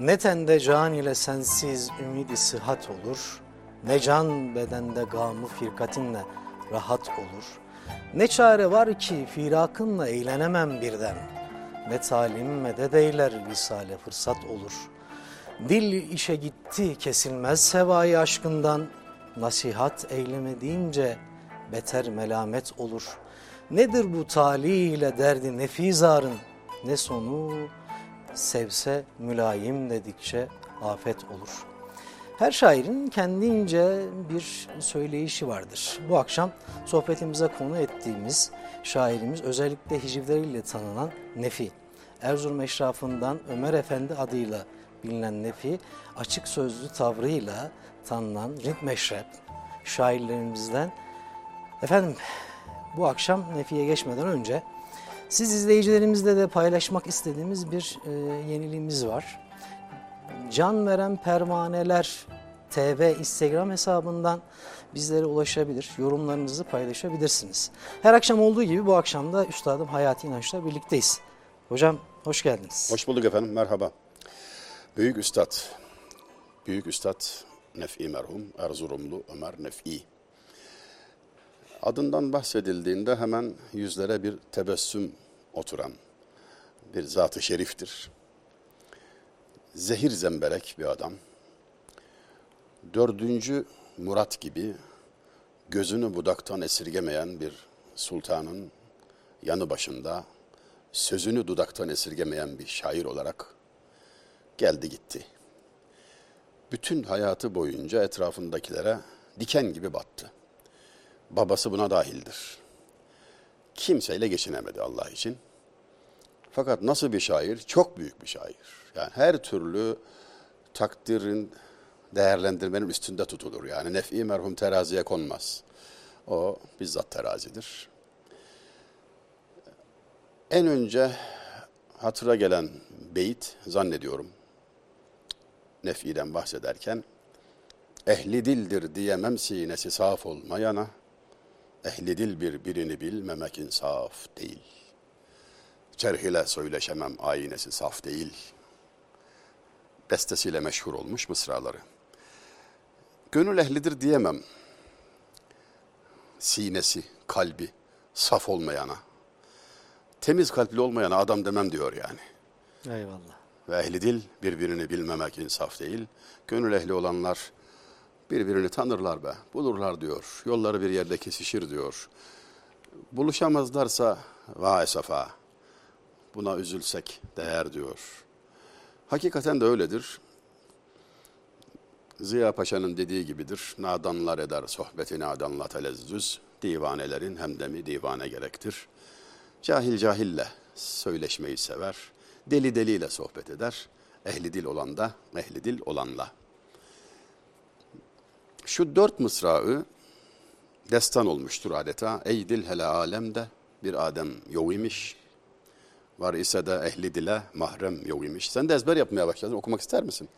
Ne tende can ile sensiz ümidi sıhhat olur, ne can bedende gamı firkatinle rahat olur. Ne çare var ki firakınla eğlenemem birden, ne talim medet eyler visale fırsat olur. Dil işe gitti kesilmez sevayı aşkından, nasihat eylemediğince beter melamet olur. Nedir bu tali ile derdi nefizarın, ne sonu sevse mülayim dedikçe afet olur. Her şairin kendince bir söyleyişi vardır. Bu akşam sohbetimize konu ettiğimiz şairimiz özellikle hicivleriyle tanınan Nefi. Erzurum eşrafından Ömer Efendi adıyla bilinen Nefi, açık sözlü tavrıyla tanınan Rint Meşrep şairlerimizden. Efendim bu akşam Nefi'ye geçmeden önce siz izleyicilerimizle de paylaşmak istediğimiz bir e, yeniliğimiz var. Can Veren Pervaneler TV Instagram hesabından bizlere ulaşabilir, yorumlarınızı paylaşabilirsiniz. Her akşam olduğu gibi bu akşam da Üstadım Hayati İnanç'la birlikteyiz. Hocam hoş geldiniz. Hoş bulduk efendim, merhaba. Büyük Üstad, Büyük Üstad Nef'i merhum Erzurumlu Ömer Nef'i. Adından bahsedildiğinde hemen yüzlere bir tebessüm oturan bir zatı şeriftir. Zehir zemberek bir adam. Dördüncü Murat gibi gözünü budaktan esirgemeyen bir sultanın yanı başında sözünü dudaktan esirgemeyen bir şair olarak geldi gitti. Bütün hayatı boyunca etrafındakilere diken gibi battı. Babası buna dahildir. Kimseyle geçinemedi Allah için. Fakat nasıl bir şair? Çok büyük bir şair. Yani her türlü takdirin, değerlendirmenin üstünde tutulur. Yani nef'i merhum teraziye konmaz. O bizzat terazidir. En önce hatıra gelen beyit zannediyorum nef'iden bahsederken ehli dildir diyemem sinesi saf olmayana ehli dil bir birini bilmemek insaf değil. Cerh ile söyleşemem aynesi saf değil. Bestesiyle meşhur olmuş mısraları. Gönül ehlidir diyemem. Sinesi, kalbi saf olmayana. Temiz kalpli olmayana adam demem diyor yani. Eyvallah. Ve ehli dil birbirini bilmemek insaf değil. Gönül ehli olanlar birbirini tanırlar be, bulurlar diyor. Yolları bir yerde kesişir diyor. Buluşamazlarsa va esafa. Buna üzülsek değer diyor. Hakikaten de öyledir. Ziya Paşa'nın dediği gibidir. Nadanlar eder sohbeti nadanla telezzüz. Divanelerin hemdemi divane gerektir. Cahil cahille söyleşmeyi sever. Deli deliyle sohbet eder. Ehli dil olan da ehli dil olanla. Şu dört mısrağı destan olmuştur adeta. Ey dil hele alemde bir Adem yok imiş. Var ise de ehli dile mahrem yok imiş. Sen de ezber yapmaya başladın. Okumak ister misin?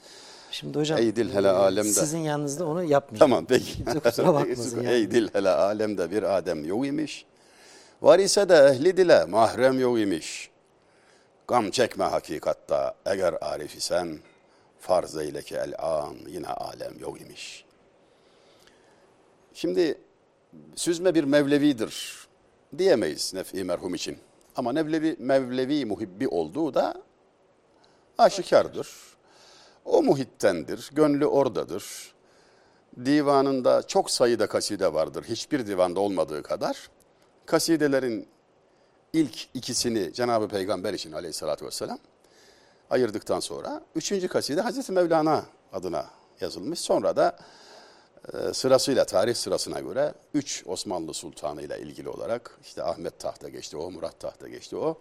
Şimdi hocam Ey dil hele e, alemde. sizin yanınızda onu yapmayacağım. Tamam peki. Kusura bakmasın yani. Ey dil hele alemde bir Adem yok imiş. Var ise de ehli dile mahrem yok imiş. Gam çekme hakikatta eğer arif isen farz eyle ki el an yine alem yok imiş. Şimdi süzme bir Mevlevidir diyemeyiz Nef'i merhum için. Ama Mevlevi, Mevlevi muhibbi olduğu da aşikardır. O muhittendir, gönlü oradadır. Divanında çok sayıda kaside vardır, hiçbir divanda olmadığı kadar. Kasidelerin ilk ikisini Cenab-ı Peygamber için aleyhissalatü vesselam ayırdıktan sonra üçüncü kaside Hazreti Mevlana adına yazılmış. Sonra da sırasıyla tarih sırasına göre üç Osmanlı Sultanı ile ilgili olarak işte Ahmet tahta geçti o, Murat tahta geçti o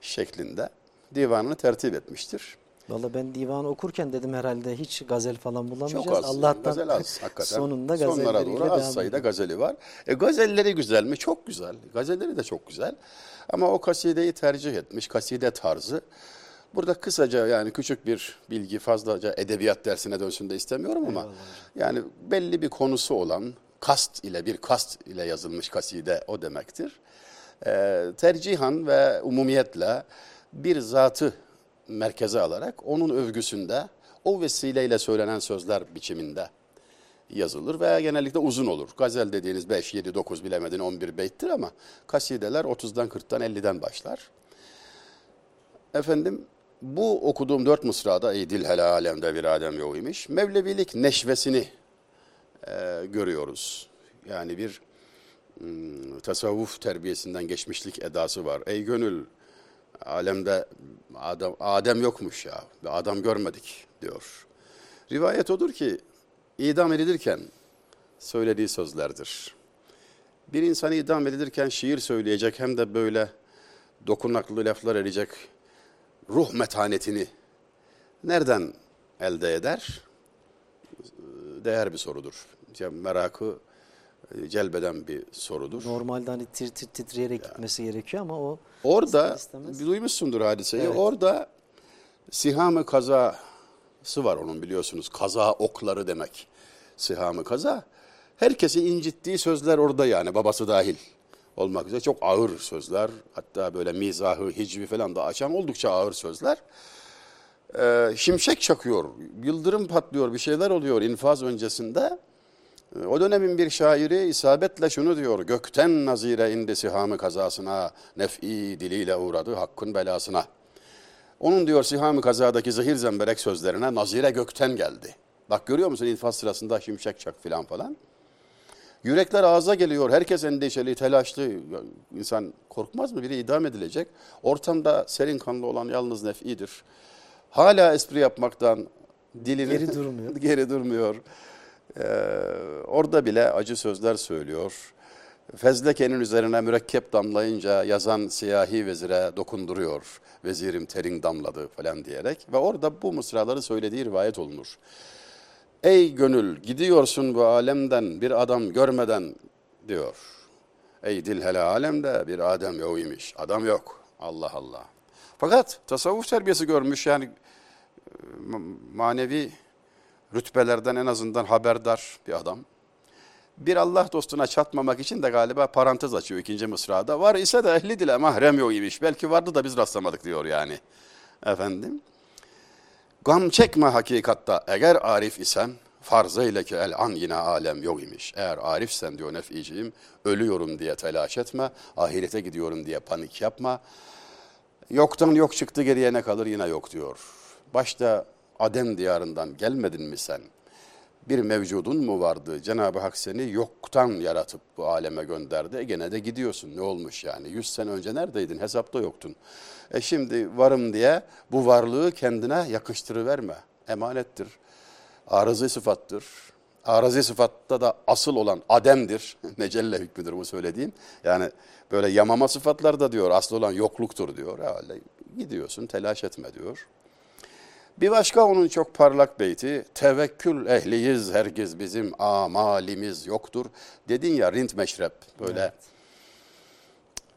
şeklinde divanını tertip etmiştir. Valla ben divanı okurken dedim herhalde hiç gazel falan bulamayacağız. Çok az. Allah'tan gazel az hakikaten. sonunda Sonlara gazelleriyle doğru az devam sayıda gazeli var. E, gazelleri güzel mi? Çok güzel. Gazelleri de çok güzel. Ama o kasideyi tercih etmiş. Kaside tarzı. Burada kısaca yani küçük bir bilgi fazlaca edebiyat dersine dönsün de istemiyorum ama yani belli bir konusu olan kast ile bir kast ile yazılmış kaside o demektir. Ee, tercihan ve umumiyetle bir zatı merkeze alarak onun övgüsünde o vesileyle söylenen sözler biçiminde yazılır veya genellikle uzun olur. Gazel dediğiniz 5, 7, 9 bilemedin 11 beyttir ama kasideler 30'dan 40'tan 50'den başlar. Efendim bu okuduğum dört mısrada ey dil hele alemde bir adem yok imiş. Mevlevilik neşvesini e, görüyoruz. Yani bir hmm, tasavvuf terbiyesinden geçmişlik edası var. Ey gönül alemde adam, Adem yokmuş ya. Bir adam görmedik diyor. Rivayet odur ki idam edilirken söylediği sözlerdir. Bir insan idam edilirken şiir söyleyecek hem de böyle dokunaklı laflar edecek ruh metanetini nereden elde eder? Değer bir sorudur. Yani merakı e, celbeden bir sorudur. Normalde hani tir tir titreyerek gitmesi gerekiyor ama o Orada istemez- bir duymuşsundur hadiseyi. Evet. Orada sihamı kazası var onun biliyorsunuz. Kaza okları demek. Sihamı kaza. Herkesi incittiği sözler orada yani babası dahil olmak üzere çok ağır sözler. Hatta böyle mizahı, hicvi falan da açan oldukça ağır sözler. Ee, şimşek çakıyor, yıldırım patlıyor, bir şeyler oluyor infaz öncesinde. Ee, O dönemin bir şairi isabetle şunu diyor. Gökten nazire indi sihamı kazasına, nef'i diliyle uğradı hakkın belasına. Onun diyor sihamı kazadaki zehir zemberek sözlerine nazire gökten geldi. Bak görüyor musun infaz sırasında şimşek çak filan falan. Yürekler ağza geliyor. Herkes endişeli, telaşlı. İnsan korkmaz mı? Biri idam edilecek. Ortamda serin kanlı olan yalnız nef'idir. Hala espri yapmaktan dilini Geri durmuyor. geri durmuyor. Ee, orada bile acı sözler söylüyor. Fezlekenin üzerine mürekkep damlayınca yazan siyahi vezire dokunduruyor. Vezirim terin damladı falan diyerek. Ve orada bu mısraları söylediği rivayet olunur. Ey gönül gidiyorsun bu alemden bir adam görmeden diyor. Ey dil hele alemde bir adem yok imiş. Adam yok. Allah Allah. Fakat tasavvuf terbiyesi görmüş yani e, ma- manevi rütbelerden en azından haberdar bir adam. Bir Allah dostuna çatmamak için de galiba parantez açıyor ikinci mısrada. Var ise de ehli dile mahrem yok imiş. Belki vardı da biz rastlamadık diyor yani. Efendim. Gam çekme hakikatta eğer arif isen farz eyle ki el an yine alem yok imiş. Eğer arifsen diyor nef'iciğim ölüyorum diye telaş etme. Ahirete gidiyorum diye panik yapma. Yoktan yok çıktı geriye ne kalır yine yok diyor. Başta Adem diyarından gelmedin mi sen? Bir mevcudun mu vardı? Cenab-ı Hak seni yoktan yaratıp bu aleme gönderdi. E gene de gidiyorsun. Ne olmuş yani? Yüz sene önce neredeydin? Hesapta yoktun. E şimdi varım diye bu varlığı kendine yakıştırıverme. Emanettir. Arızı sıfattır. Arazi sıfatta da asıl olan ademdir. Necelle hükmüdür bu söylediğim. Yani böyle yamama sıfatlar da diyor asıl olan yokluktur diyor. Herhalde gidiyorsun telaş etme diyor. Bir başka onun çok parlak beyti, tevekkül ehliyiz herkes bizim amalimiz yoktur. Dedin ya rint meşrep böyle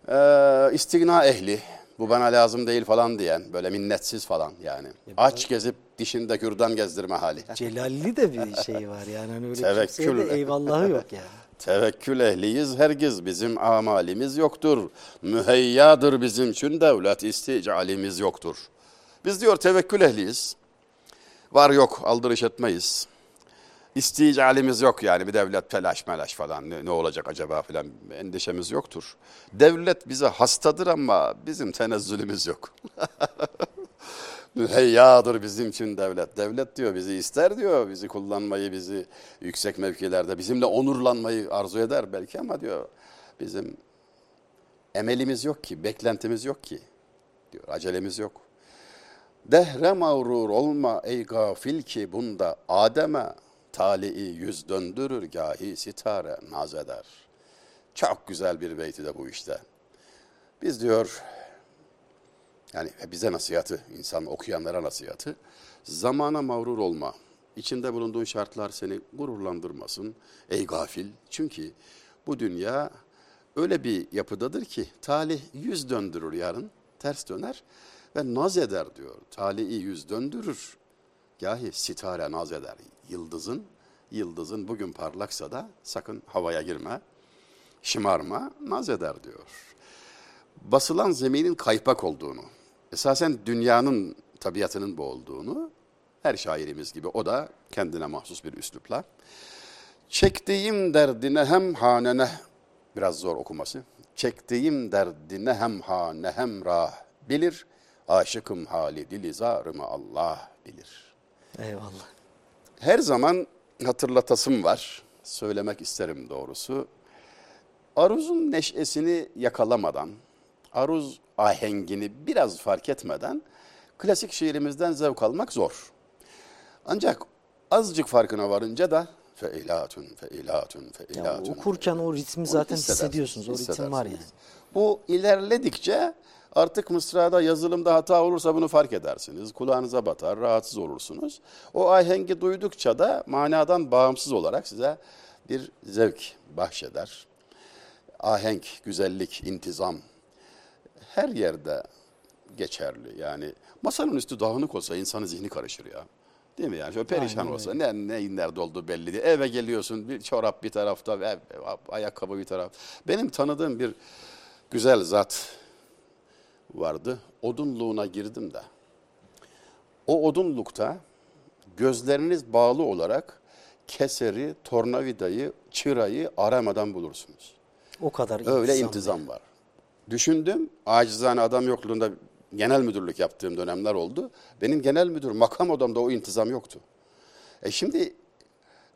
Ee, istigna ehli, bu bana lazım değil falan diyen, böyle minnetsiz falan yani. Aç gezip dişinde kürdan gezdirme hali. Celalli de bir şey var yani hani öyle Tevekkül. kimseye de eyvallahı yok yani. Tevekkül ehliyiz herkes bizim amalimiz yoktur. Müheyyadır bizim için devlet isticalimiz yoktur. Biz diyor tevekkül ehliyiz. Var yok aldırış etmeyiz. İsticalimiz yok yani bir devlet telaş melaş falan ne, ne olacak acaba falan endişemiz yoktur. Devlet bize hastadır ama bizim tenezzülümüz yok. Müheyyadır bizim için devlet. Devlet diyor bizi ister diyor. Bizi kullanmayı, bizi yüksek mevkilerde bizimle onurlanmayı arzu eder belki ama diyor bizim emelimiz yok ki, beklentimiz yok ki diyor. Acelemiz yok. Dehre mağrur olma ey gafil ki bunda Adem'e tali'i yüz döndürür gahi sitare naz eder. Çok güzel bir beyti de bu işte. Biz diyor yani bize nasihatı, insan okuyanlara nasihatı. Zamana mağrur olma. İçinde bulunduğun şartlar seni gururlandırmasın. Ey gafil. Çünkü bu dünya öyle bir yapıdadır ki talih yüz döndürür yarın. Ters döner ve naz eder diyor. Talihi yüz döndürür. Gahi sitare naz eder. Yıldızın, yıldızın bugün parlaksa da sakın havaya girme. Şımarma, naz eder diyor basılan zeminin kaypak olduğunu, esasen dünyanın tabiatının bu olduğunu her şairimiz gibi o da kendine mahsus bir üslupla çektiğim derdine hem hanene biraz zor okuması çektiğim derdine hem hane hem rah bilir aşıkım hali dilizarımı Allah bilir. Eyvallah. Her zaman hatırlatasım var. Söylemek isterim doğrusu. Aruz'un neşesini yakalamadan, aruz ahengini biraz fark etmeden klasik şiirimizden zevk almak zor. Ancak azıcık farkına varınca da feilatun, feilatun, Ya feilatun. okurken o ritmi zaten hissediyorsunuz. O ritim var yani. Bu ilerledikçe artık mısrada yazılımda hata olursa bunu fark edersiniz. Kulağınıza batar, rahatsız olursunuz. O ahengi duydukça da manadan bağımsız olarak size bir zevk bahşeder. Ahenk, güzellik, intizam her yerde geçerli. Yani masanın üstü dağınık olsa insanın zihni karışır ya. Değil mi yani? Şöyle perişan Aynen olsa ne, neyin nerede olduğu belli değil. Eve geliyorsun bir çorap bir tarafta ve ayakkabı bir taraf. Benim tanıdığım bir güzel zat vardı. Odunluğuna girdim de. O odunlukta gözleriniz bağlı olarak keseri, tornavidayı, çırayı aramadan bulursunuz. O kadar Öyle intizam var. Düşündüm, acizane adam yokluğunda genel müdürlük yaptığım dönemler oldu. Benim genel müdür makam odamda o intizam yoktu. E şimdi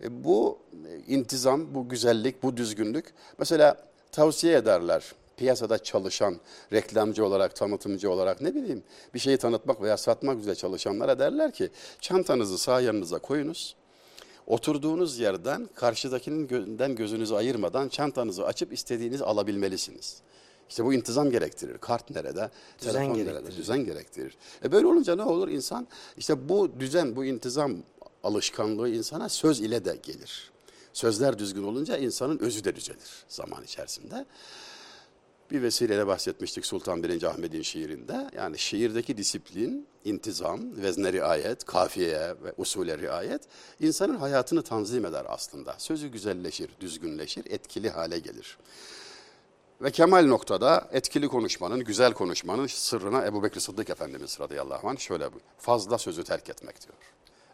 e, bu intizam, bu güzellik, bu düzgünlük mesela tavsiye ederler. Piyasada çalışan, reklamcı olarak, tanıtımcı olarak ne bileyim bir şeyi tanıtmak veya satmak üzere çalışanlara derler ki çantanızı sağ yanınıza koyunuz. Oturduğunuz yerden karşıdakinin gözünden gözünüzü ayırmadan çantanızı açıp istediğinizi alabilmelisiniz. İşte bu intizam gerektirir. Kart nerede? Düzen telefon gerektirir. nerede? Düzen gerektirir. E böyle olunca ne olur? İnsan işte bu düzen, bu intizam alışkanlığı insana söz ile de gelir. Sözler düzgün olunca insanın özü de düzelir zaman içerisinde. Bir vesileyle bahsetmiştik Sultan 1. Ahmet'in şiirinde. Yani şiirdeki disiplin, intizam, vezne riayet, kafiye ve usule riayet insanın hayatını tanzim eder aslında. Sözü güzelleşir, düzgünleşir, etkili hale gelir. Ve kemal noktada etkili konuşmanın, güzel konuşmanın sırrına Ebu Bekir Sıddık Efendimiz radıyallahu anh şöyle bu. Fazla sözü terk etmek diyor.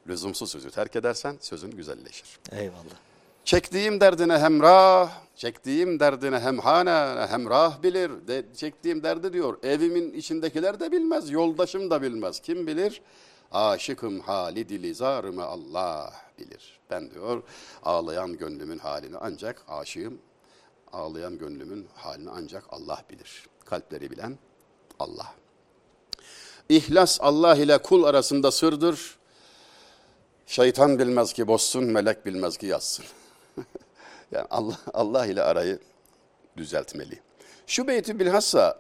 Lüzumsuz sözü terk edersen sözün güzelleşir. Eyvallah. Çektiğim derdine hemrah, çektiğim derdine hemhane, hemrah bilir. De, çektiğim derdi diyor, evimin içindekiler de bilmez, yoldaşım da bilmez. Kim bilir? Aşıkım hali dilizarımı Allah bilir. Ben diyor, ağlayan gönlümün halini ancak aşığım, ağlayan gönlümün halini ancak Allah bilir. Kalpleri bilen Allah. İhlas Allah ile kul arasında sırdır. Şeytan bilmez ki bozsun, melek bilmez ki yazsın. Yani Allah, Allah ile arayı düzeltmeli. Şu beyti bilhassa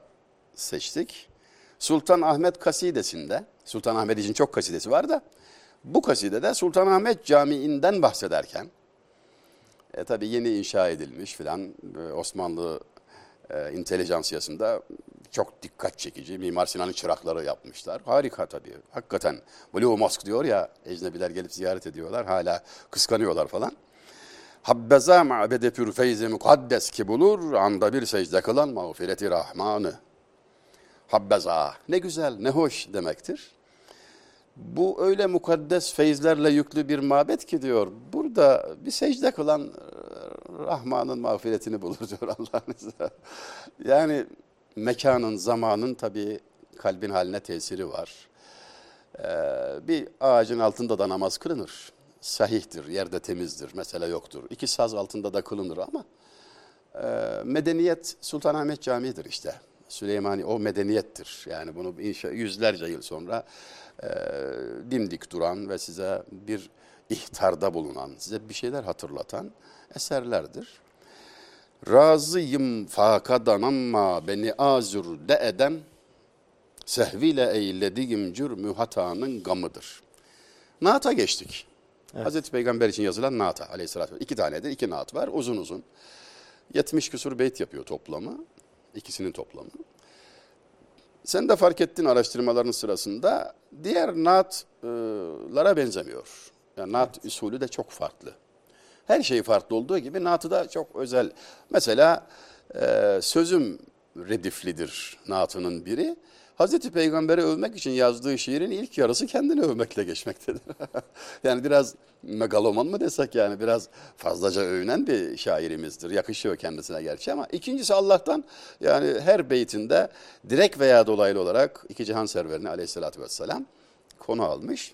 seçtik. Sultan Ahmet kasidesinde, Sultan Ahmet için çok kasidesi var da, bu kasidede Sultan Ahmet Camii'nden bahsederken, e, tabii yeni inşa edilmiş filan e, Osmanlı e, intelijansiyasında çok dikkat çekici. Mimar Sinan'ın çırakları yapmışlar. Harika tabii. Hakikaten Blue Mosque diyor ya ecnebiler gelip ziyaret ediyorlar. Hala kıskanıyorlar falan. Habbeza ma'bede pür feyzi mukaddes ki bulur anda bir secde kılan mağfireti rahmanı. Habbeza ne güzel ne hoş demektir. Bu öyle mukaddes feyizlerle yüklü bir mabet ki diyor. Burada bir secde kılan e, Rahman'ın mağfiretini bulur diyor Allah'ın izniyle. Yani mekanın, zamanın tabii kalbin haline tesiri var. Ee, bir ağacın altında da namaz kılınır. Sahihtir, yerde temizdir, mesele yoktur. İki saz altında da kılınır ama e, medeniyet Sultanahmet Camii'dir işte. Süleymani o medeniyettir. Yani bunu inşa, yüzlerce yıl sonra e, dimdik duran ve size bir ihtarda bulunan, size bir şeyler hatırlatan eserlerdir. Razıyım fakadan ama beni azur de eden sehviyle eylediğim cürmü hatanın gamıdır. Naat'a geçtik. Hazreti Peygamber için yazılan naata aleyhissalatü vesselam. İki tanedir, iki naat var uzun uzun. 70 küsur beyt yapıyor toplamı. ikisinin toplamı. Sen de fark ettin araştırmaların sırasında diğer naatlara benzemiyor. Yani naat usulü de çok farklı. Her şey farklı olduğu gibi naatı da çok özel. Mesela e, sözüm rediflidir naatının biri. Hazreti Peygamber'i övmek için yazdığı şiirin ilk yarısı kendini övmekle geçmektedir. yani biraz megaloman mı desek yani biraz fazlaca övünen bir şairimizdir. Yakışıyor kendisine gerçi ama ikincisi Allah'tan yani her beytinde direkt veya dolaylı olarak iki cihan serverini aleyhissalatü vesselam konu almış.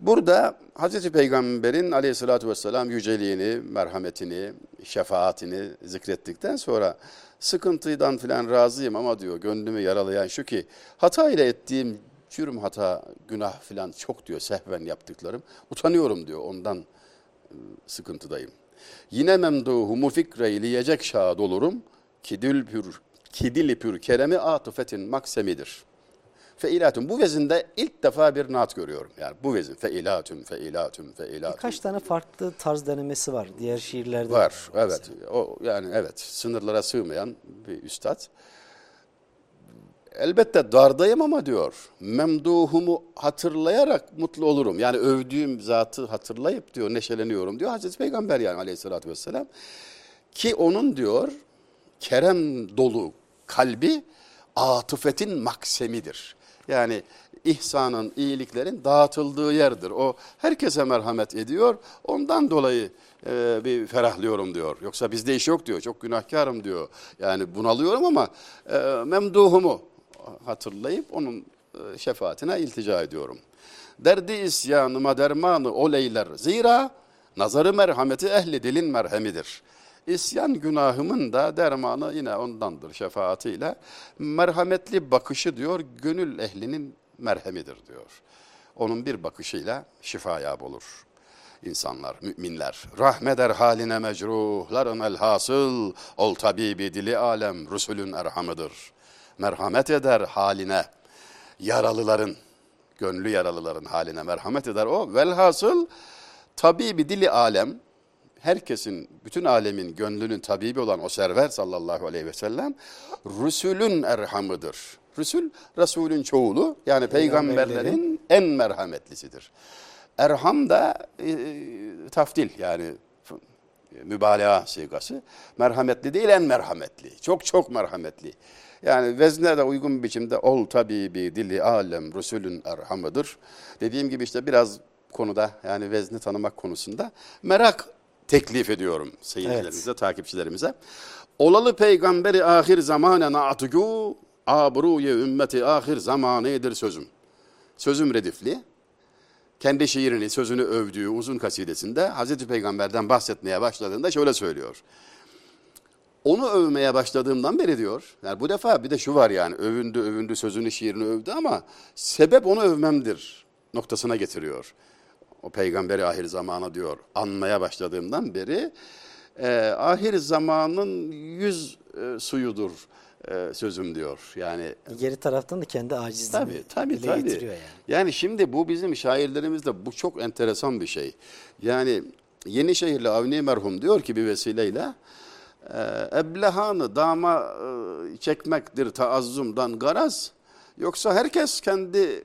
Burada Hazreti Peygamber'in aleyhissalatü vesselam yüceliğini, merhametini, şefaatini zikrettikten sonra sıkıntıdan filan razıyım ama diyor gönlümü yaralayan şu ki hata ile ettiğim cürüm hata, günah filan çok diyor sehven yaptıklarım. Utanıyorum diyor ondan ıı, sıkıntıdayım. Yine memduhumu fikreyleyecek şad olurum. Kidil pür, kidili pür keremi atıfetin maksemidir.'' Feilatun. Bu vezinde ilk defa bir naat görüyorum. Yani bu vezin. Feilatun, feilatun, feilatun. Birkaç tane farklı tarz denemesi var diğer şiirlerde. Var, evet. O yani evet sınırlara sığmayan bir üstad. Elbette dardayım ama diyor, memduhumu hatırlayarak mutlu olurum. Yani övdüğüm zatı hatırlayıp diyor, neşeleniyorum diyor Hazreti Peygamber yani aleyhissalatü vesselam. Ki onun diyor, kerem dolu kalbi atıfetin maksemidir. Yani ihsanın, iyiliklerin dağıtıldığı yerdir. O herkese merhamet ediyor. Ondan dolayı e, bir ferahlıyorum diyor. Yoksa bizde iş yok diyor. Çok günahkarım diyor. Yani bunalıyorum ama e, memduhumu hatırlayıp onun e, şefaatine iltica ediyorum. Derdi isyanıma dermanı oleyler. Zira nazarı merhameti ehli dilin merhemidir. İsyan günahımın da dermanı yine ondandır şefaatiyle. Merhametli bakışı diyor gönül ehlinin merhemidir diyor. Onun bir bakışıyla şifaya bulur insanlar, müminler. Rahmeder haline mecruhların elhasıl, ol tabibi dili alem, Resulün erhamıdır. Merhamet eder haline, yaralıların, gönlü yaralıların haline merhamet eder o. Velhasıl tabibi dili alem, herkesin, bütün alemin gönlünün tabibi olan o server sallallahu aleyhi ve sellem, Resulün erhamıdır. Resul, Resulün çoğulu yani peygamberlerin en merhametlisidir. Erham da e, tafdil yani mübalağa sigası. Merhametli değil en merhametli. Çok çok merhametli. Yani vezne de uygun biçimde ol tabibi dili alem Resulün erhamıdır. Dediğim gibi işte biraz konuda yani vezni tanımak konusunda merak teklif ediyorum seyircilerimize, evet. takipçilerimize. Olalı peygamberi ahir zamane naatugu abruye ümmeti ahir zamanedir sözüm. Sözüm redifli. Kendi şiirini, sözünü övdüğü uzun kasidesinde Hazreti Peygamber'den bahsetmeye başladığında şöyle söylüyor. Onu övmeye başladığımdan beri diyor, yani bu defa bir de şu var yani övündü, övündü, sözünü, şiirini övdü ama sebep onu övmemdir noktasına getiriyor o peygamberi ahir zamana diyor anmaya başladığımdan beri e, ahir zamanın yüz e, suyudur e, sözüm diyor. Yani geri taraftan da kendi acizliğini tabii, tabii, tabii. getiriyor yani. Yani şimdi bu bizim şairlerimizde bu çok enteresan bir şey. Yani Yenişehirli Avni merhum diyor ki bir vesileyle e, eblehanı dama e, çekmektir taazzumdan garaz. Yoksa herkes kendi e,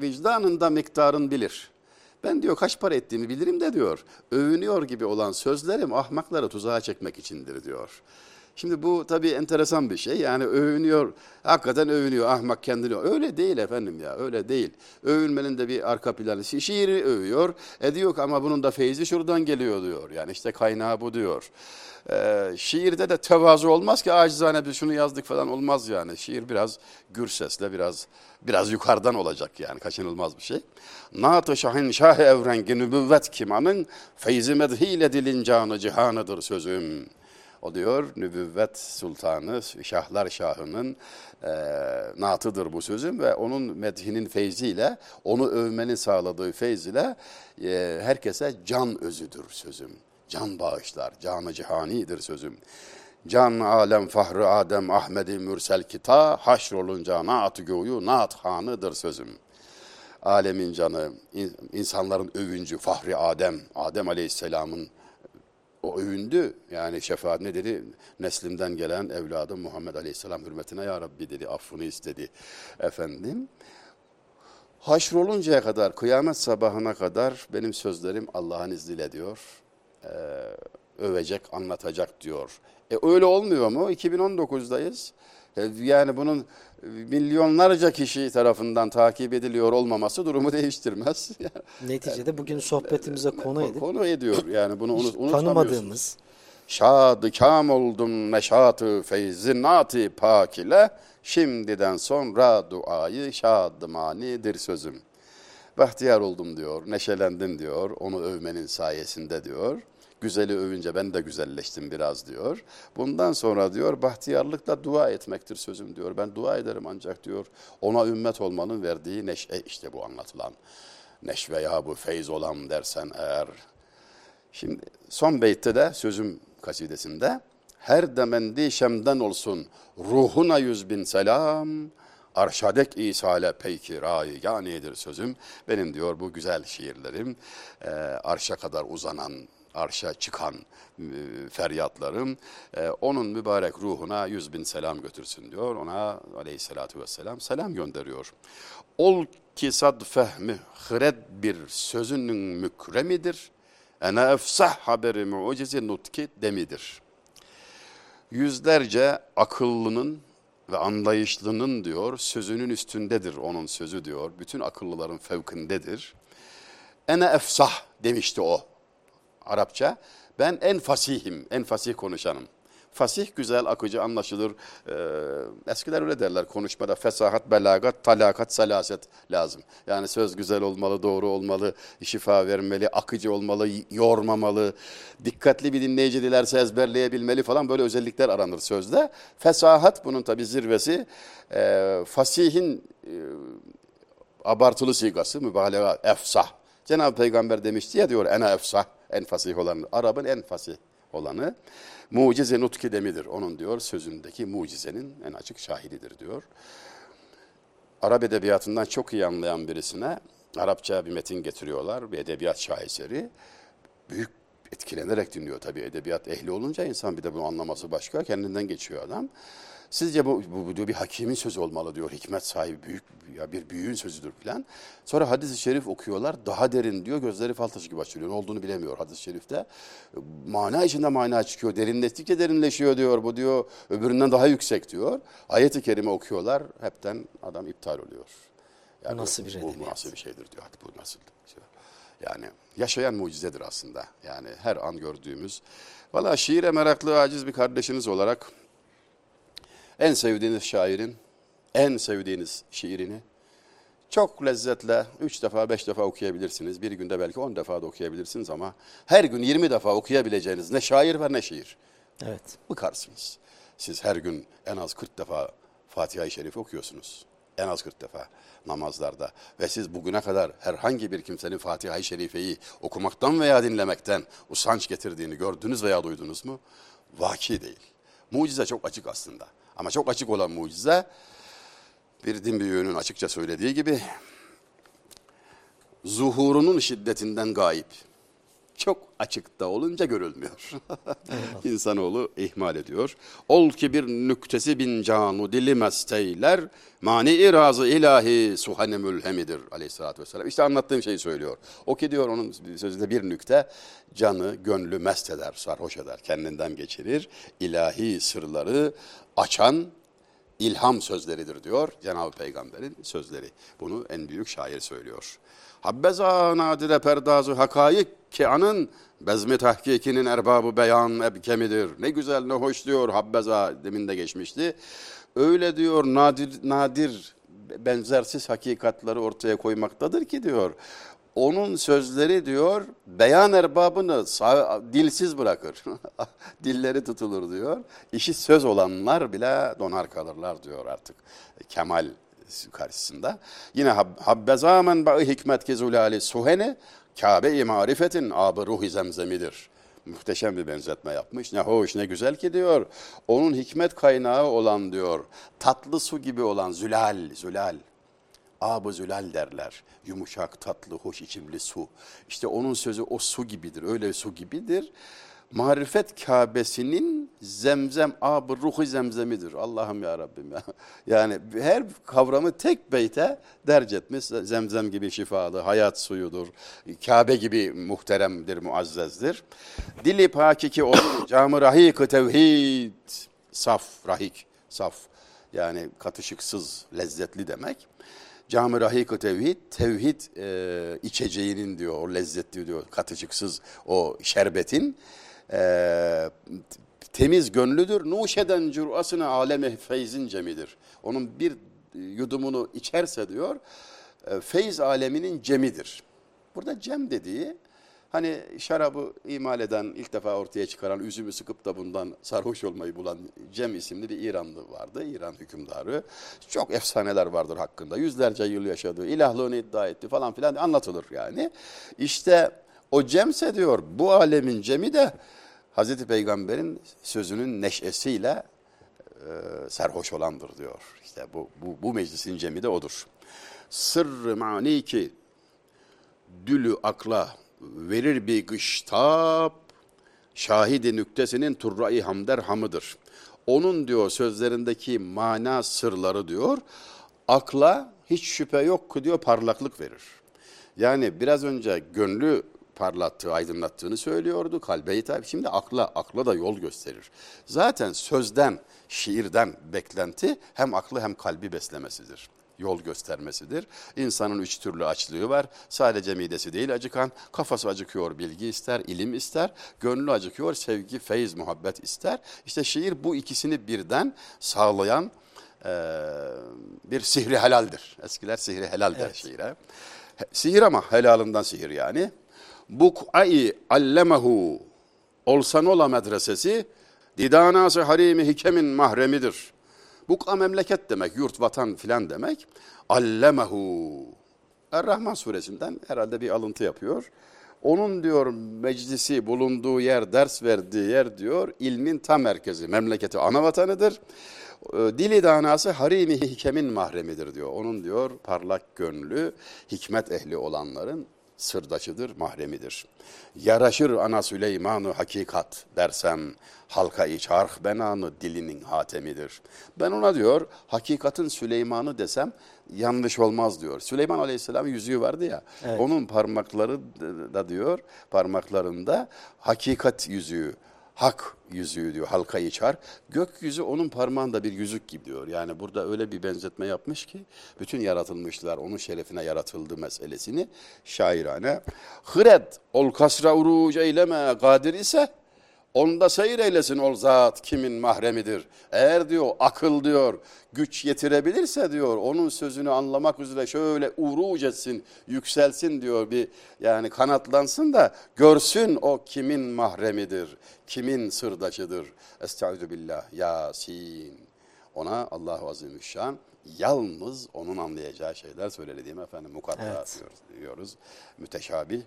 vicdanında miktarın bilir. Ben diyor kaç para ettiğimi bilirim de diyor. Övünüyor gibi olan sözlerim ahmakları tuzağa çekmek içindir diyor. Şimdi bu tabii enteresan bir şey. Yani övünüyor, hakikaten övünüyor ahmak kendini. Öyle değil efendim ya, öyle değil. Övünmenin de bir arka planı. Şi şiiri övüyor, ediyor ama bunun da feyzi şuradan geliyor diyor. Yani işte kaynağı bu diyor. Ee, şiirde de tevazu olmaz ki acizane bir şunu yazdık falan olmaz yani. Şiir biraz gür sesle, biraz biraz yukarıdan olacak yani kaçınılmaz bir şey. Naat-ı şahin şah evrengi nübüvvet kimanın feyzi medhiyle dilin canı cihanıdır sözüm. O diyor nübüvvet sultanı, şahlar şahının e, naatıdır bu sözüm ve onun medhinin feyziyle, onu övmenin sağladığı feyz ile e, herkese can özüdür sözüm. Can bağışlar, canı cihanidir sözüm. Can alem fahri Adem Ahmedi Mürsel kita haşrolunca naat göğü naat hanıdır sözüm. Alemin canı, insanların övüncü Fahri Adem, Adem Aleyhisselam'ın o övündü. Yani şefaat ne dedi? Neslimden gelen evladım Muhammed Aleyhisselam hürmetine ya Rabbi dedi. Affını istedi. Efendim. Haşroluncaya kadar, kıyamet sabahına kadar benim sözlerim Allah'ın izniyle diyor. Ee, övecek, anlatacak diyor. E öyle olmuyor mu? 2019'dayız. E, Yani bunun milyonlarca kişi tarafından takip ediliyor olmaması durumu değiştirmez. Neticede bugün sohbetimize konu edip Konu ediyor yani bunu unut, tanımadığımız Şadı kam oldum neşatı feyzi nati pak ile şimdiden sonra duayı şadımanidir sözüm. Bahtiyar oldum diyor, neşelendim diyor, onu övmenin sayesinde diyor. Güzeli övünce ben de güzelleştim biraz diyor. Bundan sonra diyor bahtiyarlıkla dua etmektir sözüm diyor. Ben dua ederim ancak diyor ona ümmet olmanın verdiği neşe işte bu anlatılan. Neşve ya bu feyz olam dersen eğer Şimdi son beytte de sözüm kasidesinde her demendi şemden olsun ruhuna yüz bin selam arşadek isale peyki ray yanidir sözüm. Benim diyor bu güzel şiirlerim e, arşa kadar uzanan arşa çıkan e, feryatlarım e, onun mübarek ruhuna yüz bin selam götürsün diyor. Ona aleyhissalatü vesselam selam gönderiyor. Ol ki sad fehmi hıred bir sözünün mükremidir. Ene efsah haberi mucizi nutki demidir. Yüzlerce akıllının ve anlayışlının diyor sözünün üstündedir onun sözü diyor. Bütün akıllıların fevkindedir. Ene efsah demişti o Arapça. Ben en fasihim, en fasih konuşanım. Fasih güzel, akıcı, anlaşılır. Ee, eskiler öyle derler konuşmada fesahat, belagat, talakat, salaset lazım. Yani söz güzel olmalı, doğru olmalı, şifa vermeli, akıcı olmalı, yormamalı. Dikkatli bir dinleyici dilerse ezberleyebilmeli falan böyle özellikler aranır sözde. Fesahat bunun tabi zirvesi. Ee, fasihin e, abartılı sigası, mübalağa, efsah. Cenab-ı Peygamber demişti ya diyor ene efsah, en fasih olan, Arap'ın en fasih olanı. Mucize nutki demidir. Onun diyor sözündeki mucizenin en açık şahididir diyor. Arap edebiyatından çok iyi anlayan birisine Arapça bir metin getiriyorlar, bir edebiyat şaheseri. Büyük etkilenerek dinliyor tabii edebiyat ehli olunca insan bir de bunu anlaması başka, kendinden geçiyor adam. Sizce bu, bu, bu diyor bir hakimin sözü olmalı diyor, hikmet sahibi büyük ya bir büyüğün sözüdür falan. Sonra hadis-i şerif okuyorlar, daha derin diyor, gözleri fal taşı gibi açılıyor. Ne olduğunu bilemiyor hadis-i şerifte. Mana içinde mana çıkıyor, derinleştikçe derinleşiyor diyor, bu diyor öbüründen daha yüksek diyor. Ayet-i kerime okuyorlar, hepten adam iptal oluyor. Bu nasıl bir bu, bu nasıl bir şeydir diyor, bu nasıl yani yaşayan mucizedir aslında. Yani her an gördüğümüz. Valla şiire meraklı aciz bir kardeşiniz olarak en sevdiğiniz şairin, en sevdiğiniz şiirini çok lezzetle üç defa, beş defa okuyabilirsiniz. Bir günde belki on defa da okuyabilirsiniz ama her gün yirmi defa okuyabileceğiniz ne şair var ne şiir. evet Bıkarsınız. Siz her gün en az 40 defa Fatiha-i Şerif okuyorsunuz. En az 40 defa namazlarda. Ve siz bugüne kadar herhangi bir kimsenin Fatiha-i Şerife'yi okumaktan veya dinlemekten usanç getirdiğini gördünüz veya duydunuz mu? Vaki değil. Mucize çok açık aslında. Ama çok açık olan mucize bir din büyüğünün açıkça söylediği gibi zuhurunun şiddetinden gayip. Çok açıkta olunca görülmüyor. İnsanoğlu ihmal ediyor. Ol ki bir nüktesi bin canu dili mesteyler, mani irazı ilahi suhane mülhemidir aleyhissalatü vesselam. İşte anlattığım şeyi söylüyor. O ki diyor onun sözünde bir nükte canı, gönlü mest eder, sarhoş eder, kendinden geçirir. İlahi sırları açan ilham sözleridir diyor Cenab-ı Peygamber'in sözleri. Bunu en büyük şair söylüyor. Habbeza nadire perdazı hakayık ki anın bezmi tahkikinin erbabı beyan ebkemidir. Ne güzel ne hoş diyor Habbeza demin de geçmişti. Öyle diyor nadir nadir benzersiz hakikatları ortaya koymaktadır ki diyor. Onun sözleri diyor beyan erbabını sağ, dilsiz bırakır. Dilleri tutulur diyor. İşi söz olanlar bile donar kalırlar diyor artık. Kemal karşısında. Yine hab, habbeza menbaı hikmet kezulali suhene Kabe-i marifetin abı ruhi zemzemidir. Muhteşem bir benzetme yapmış. Ne hoş ne güzel ki diyor. Onun hikmet kaynağı olan diyor. Tatlı su gibi olan zülal, zülal. Ab-ı zülal derler. Yumuşak, tatlı, hoş içimli su. İşte onun sözü o su gibidir. Öyle su gibidir. Marifet Kabe'sinin zemzem, abı ruhu zemzemidir. Allah'ım ya Rabbim ya. Yani her kavramı tek beyte derc etmiş. Zemzem gibi şifalı, hayat suyudur. Kabe gibi muhteremdir, muazzezdir. Dili pakiki olur, camı rahik tevhid. Saf, rahik, saf. Yani katışıksız, lezzetli demek. Cami Rahik Tevhid, tevhid e, içeceğinin diyor, o lezzetli diyor, katışıksız o şerbetin e, temiz gönlüdür. Nuşeden cürasına aleme feyzin cemidir. Onun bir yudumunu içerse diyor, e, feyz aleminin cemidir. Burada cem dediği, hani şarabı imal eden, ilk defa ortaya çıkaran, üzümü sıkıp da bundan sarhoş olmayı bulan Cem isimli bir İranlı vardı, İran hükümdarı. Çok efsaneler vardır hakkında, yüzlerce yıl yaşadı, ilahlığını iddia etti falan filan anlatılır yani. İşte o Cemse diyor, bu alemin Cem'i de Hazreti Peygamber'in sözünün neşesiyle e, serhoş olandır diyor. İşte bu, bu, bu meclisin Cem'i de odur. Sırrı mani ki dülü akla verir bir gıştap, şahidi nüktesinin turra-i hamder hamıdır. Onun diyor sözlerindeki mana sırları diyor, akla hiç şüphe yok ki diyor parlaklık verir. Yani biraz önce gönlü parlattığı, aydınlattığını söylüyordu. Kalbe hitap. Şimdi akla, akla da yol gösterir. Zaten sözden, şiirden beklenti hem aklı hem kalbi beslemesidir yol göstermesidir. İnsanın üç türlü açlığı var. Sadece midesi değil acıkan, kafası acıkıyor, bilgi ister, ilim ister, gönlü acıkıyor, sevgi, feyiz, muhabbet ister. İşte şiir bu ikisini birden sağlayan e, bir sihri helaldir. Eskiler sihri helal der Evet. şiire. Sihir ama helalından sihir yani. Buk'ai allemehu olsan ola medresesi didanası harimi hikemin mahremidir. Buk'a memleket demek, yurt, vatan filan demek. Allemehu. Er-Rahman suresinden herhalde bir alıntı yapıyor. Onun diyor meclisi bulunduğu yer, ders verdiği yer diyor ilmin tam merkezi, memleketi ana vatanıdır. Ee, Dili danası harimi hikemin mahremidir diyor. Onun diyor parlak gönlü, hikmet ehli olanların sırdaşıdır, mahremidir. Yaraşır ana Süleyman'ı hakikat dersem, halka içarh benanı dilinin hatemidir. Ben ona diyor, hakikatin Süleyman'ı desem yanlış olmaz diyor. Süleyman Aleyhisselam'ın yüzüğü vardı ya, Evet. onun parmakları da diyor, parmaklarında hakikat yüzüğü, hak yüzüğü diyor halka içar. Gökyüzü onun parmağında bir yüzük gibi diyor. Yani burada öyle bir benzetme yapmış ki bütün yaratılmışlar onun şerefine yaratıldı meselesini şairane. Hıred ol kasra uruc eyleme kadir ise Onda seyir eylesin ol zat kimin mahremidir. Eğer diyor akıl diyor güç yetirebilirse diyor onun sözünü anlamak üzere şöyle uruc etsin, yükselsin diyor bir yani kanatlansın da görsün o kimin mahremidir, kimin sırdaşıdır. Estaizu billah, Yasin. Ona Allahu Azimüşşan yalnız onun anlayacağı şeyler söyledi değil mi efendim? Mukatta Evet. diyoruz, diyoruz. Müteşabih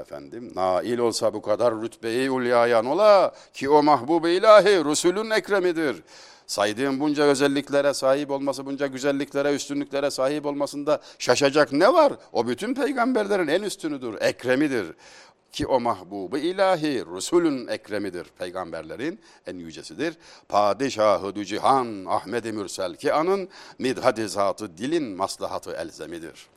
efendim. Nail olsa bu kadar rütbeyi ulyayan ola ki o mahbub ilahi Resulün ekremidir. Saydığım bunca özelliklere sahip olması, bunca güzelliklere, üstünlüklere sahip olmasında şaşacak ne var? O bütün peygamberlerin en üstünüdür, ekremidir. Ki o mahbubu ilahi Resulün ekremidir. Peygamberlerin en yücesidir. Padişahı dü cihan Ahmed-i Mürsel ki anın midhad-i zatı dilin maslahatı elzemidir.